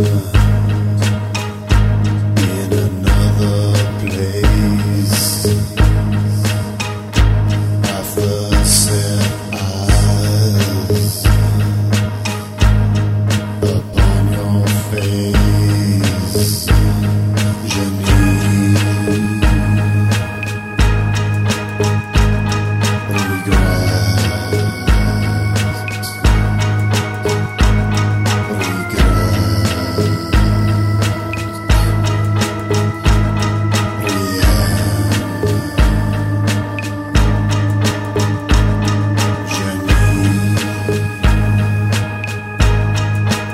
Uh.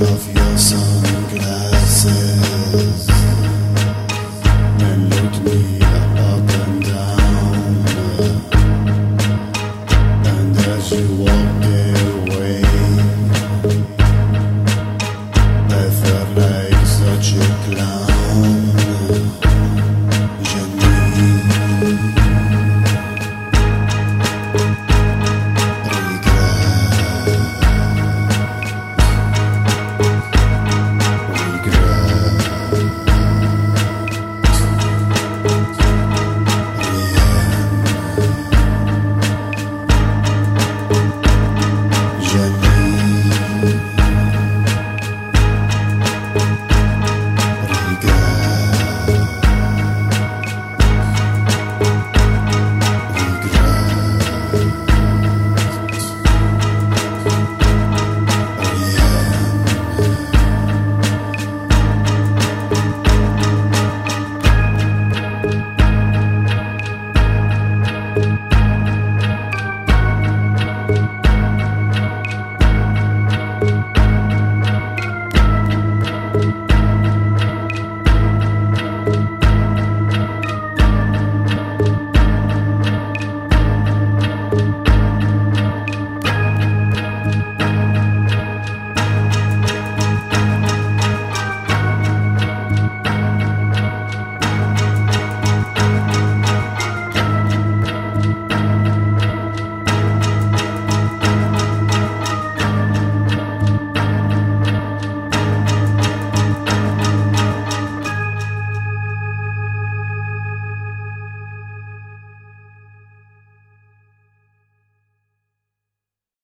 of you.